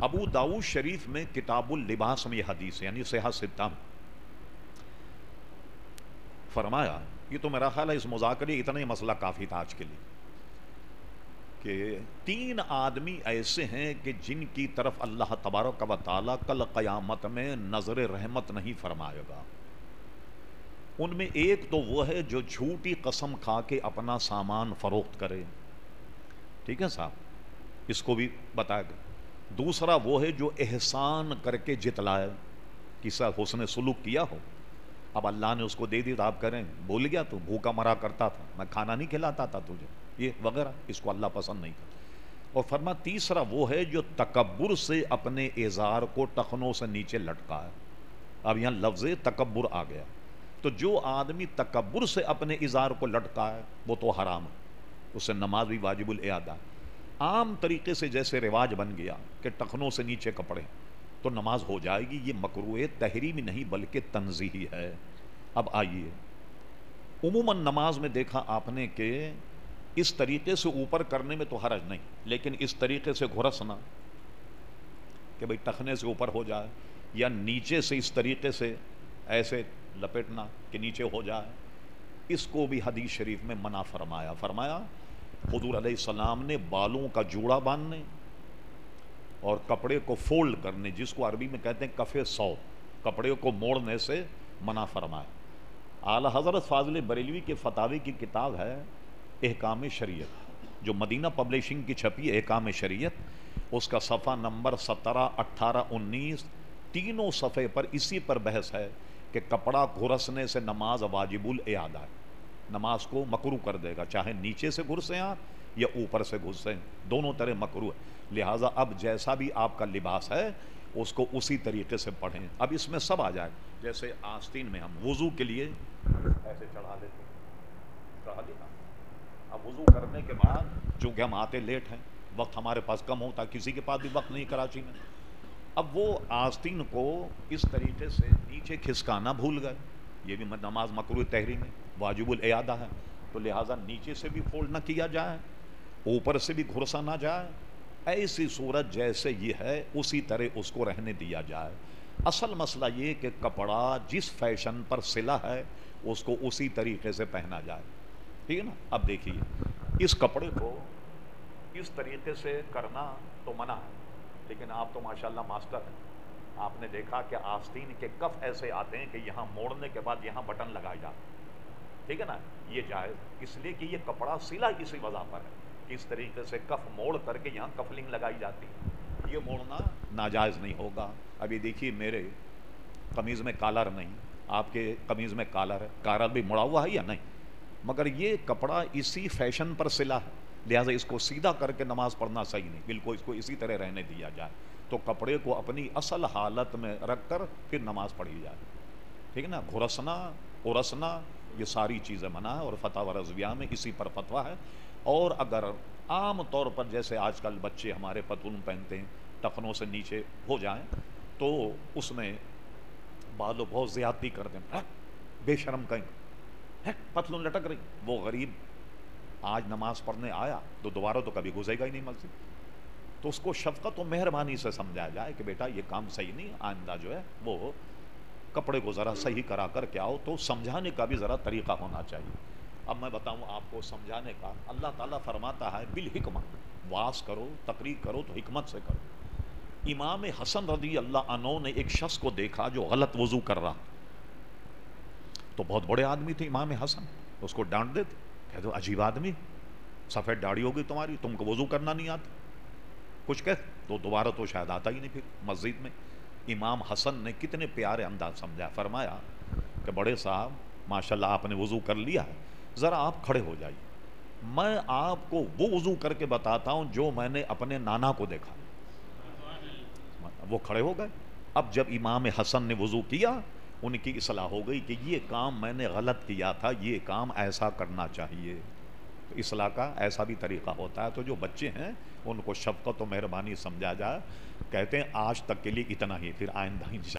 ابو داؤ شریف میں کتاب اللباس میں یہ حدیث ہے یعنی صحت ستہ میں۔ فرمایا، یہ تو میرا خیال ہے اس مذاکرے اتنا ہی مسئلہ کافی تھا آج کے لیے۔ کہ تین آدمی ایسے ہیں کہ جن کی طرف اللہ تبارک و تعالیٰ کل قیامت میں نظر رحمت نہیں فرمائے گا۔ ان میں ایک تو وہ ہے جو جھوٹی قسم کھا کے اپنا سامان فروخت کرے۔ ٹھیک ہے صاحب، اس کو بھی بتایا گیا۔ دوسرا وہ ہے جو احسان کر کے جتلائے کسا حسن سلوک کیا ہو۔ اب اللہ نے اس کو دے دی تو آپ کریں۔ بول گیا تو بھوکا مرا کرتا تھا۔ میں کھانا نہیں کھلاتا تھا تجھے۔ یہ وغیرہ۔ اس کو اللہ پسند نہیں کرتا۔ اور فرما، تیسرا وہ ہے جو تکبر سے اپنے اظہار کو ٹخنوں سے نیچے لٹکا ہے۔ اب یہاں لفظ تکبر آ گیا۔ تو جو آدمی تکبر سے اپنے اظہار کو لٹکا ہے، وہ تو حرام ہے۔ اس سے نماز بھی واجب الادا عام طریقے سے جیسے رواج بن گیا کہ ٹخنوں سے نیچے کپڑے، تو نماز ہو جائے گی، یہ مکرو تحریمی نہیں بلکہ تنظیحی ہے۔ اب آئیے۔ عموماً نماز میں دیکھا آپ نے کہ اس طریقے سے اوپر کرنے میں تو حرج نہیں، لیکن اس طریقے سے گھرسنا کہ بھئی ٹخنے سے اوپر ہو جائے یا نیچے سے اس طریقے سے ایسے لپیٹنا کہ نیچے ہو جائے، اس کو بھی حدیث شریف میں منع فرمایا۔ فرمایا حضور علیہ السلام نے بالوں کا جوڑا باندھنے اور کپڑے کو فولڈ کرنے، جس کو عربی میں کہتے ہیں کفے سو، کپڑے کو موڑنے سے منع فرمایا۔ اعلی حضرت فاضل بریلوی کے فتاوی کی کتاب ہے احکام شریعت، جو مدینہ پبلشنگ کی چھپی احکام شریعت، اس کا صفحہ نمبر سترہ، اٹھارہ، انیس، تینوں صفحے پر اسی پر بحث ہے کہ کپڑا گھرسنے سے نماز واجب الاعادہ ہے۔ نماز کو مکرو کر دے گا، چاہے نیچے سے گھسیں ہاں آپ یا اوپر سے گھسیں ہاں، دونوں طرح مکرو ہے۔ لہٰذا اب جیسا بھی آپ کا لباس ہے، اس کو اسی طریقے سے پڑھیں۔ اب اس میں سب آ جائے۔ جیسے آستین میں ہم وضو کے لیے ایسے چڑھا دیتے چڑھا دینا اب وضو کرنے کے بعد چونکہ ہم آتے لیٹ ہیں، وقت ہمارے پاس کم ہوتا کسی کے پاس بھی وقت نہیں، کراچی میں۔ اب وہ آستین کو اس طریقے سے نیچے کھسکانا بھول گئے۔ یہ بھی نماز مکرو تحریم ہے، واجب الاعادہ ہے، تو لہٰذا نیچے سے بھی فولڈ نہ کیا جائے، اوپر سے بھی گھرسا نہ جائے، ایسی صورت جیسے یہ ہے، اسی طرح اس کو رہنے دیا جائے۔ اصل مسئلہ یہ کہ کپڑا جس فیشن پر سلا ہے، اس کو اسی طریقے سے پہنا جائے۔ ٹھیک ہے نا؟ اب دیکھیے، اس کپڑے کو اس طریقے سے کرنا تو منع ہے، لیکن آپ تو ماشاءاللہ ماسٹر ہیں۔ آپ نے دیکھا کہ آستین کے کف ایسے آتے ہیں کہ یہاں موڑنے کے بعد یہاں بٹن لگائے جاتے ٹھیک ہے نا؟ یہ جائز۔ اس لیے کہ یہ کپڑا سلا کسی وجہ پر ہے۔ اس طریقے سے کف موڑ کر کے یہاں کفلنگ لگائی جاتی ہے۔ یہ موڑنا ناجائز نہیں ہوگا۔ ابھی دیکھیے میرے قمیض میں کالر نہیں۔ آپ کے قمیض میں کالر ہے۔ کالر بھی مڑا ہوا ہے یا نہیں؟ مگر یہ کپڑا اسی فیشن پر سلا ہے۔ لہٰذا اس کو سیدھا کر کے نماز پڑھنا صحیح نہیں۔ بالکل اس کو اسی طرح رہنے دیا جائے۔ تو کپڑے کو اپنی اصل حالت میں رکھ کر پھر نماز پڑھی جائے۔ ٹھیک ہے نا؟ گھرسنا، ارسنا، یہ ساری چیزیں منع ہے اور فتح و رضویہ میں اسی پر فتویٰ ہے۔ اور اگر عام طور پر جیسے آج کل بچے ہمارے پتون پہنتے ہیں، ٹخنوں سے نیچے ہو جائیں، تو اس میں بعض لوگ بہت زیادتی کرتے ہیں بے شرم کہیں۔ پتلون لٹک رہی۔ وہ غریب آج نماز پڑھنے آیا تو دوبارہ تو کبھی گزے گا ہی نہیں مسجد۔ تو اس کو شفقت و مہربانی سے سمجھایا جائے کہ بیٹا یہ کام صحیح نہیں، آئندہ جو ہے وہ کپڑے کو ذرا صحیح کرا کر کے آؤ، تو سمجھانے کا بھی ذرا طریقہ ہونا چاہیے۔ اب میں بتاؤں آپ کو سمجھانے کا۔ اللہ تعالیٰ فرماتا ہے، بالحکمت، واس کرو، تقریر کرو، تو حکمت سے کرو۔ امام حسن رضی اللہ عنہ نے ایک شخص کو دیکھا جو غلط وضو کر رہا۔ تو بہت بڑے آدمی تھے امام حسن، اس کو ڈانٹ دیتے کہہ دو عجیب آدمی، سفید داڑھی ہوگی تمہاری، تم کو وضو کرنا نہیں آتا۔ کچھ کہ تو دوبارہ تو شاید آتا ہی نہیں پھر مسجد میں۔ امام حسن نے کتنے پیارے انداز سمجھا، فرمایا کہ بڑے صاحب، ماشاءاللہ آپ نے وضو کر لیا ہے، ذرا آپ کھڑے ہو جائیے۔ میں آپ کو وہ وضو کر کے بتاتا ہوں جو میں نے اپنے نانا کو دیکھا۔ وہ کھڑے ہو گئے۔ اب جب امام حسن نے وضو کیا، ان کی اصلاح ہو گئی کہ یہ کام میں نے غلط کیا تھا، یہ کام ایسا کرنا چاہیے۔ اصلاح کا ایسا بھی طریقہ ہوتا ہے تو جو بچے ہیں، ان کو شفقت و مہربانی سمجھا جائے کہتے ہیں آج تک کے لیے اتنا ہی، پھر آئندہ